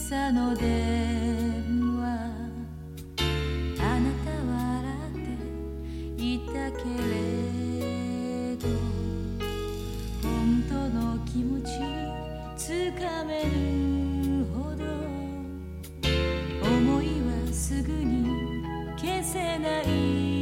朝の電話。あなた笑っていたけれど本当の気持ちつかめるほど思いはすぐに消せない。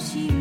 she knew.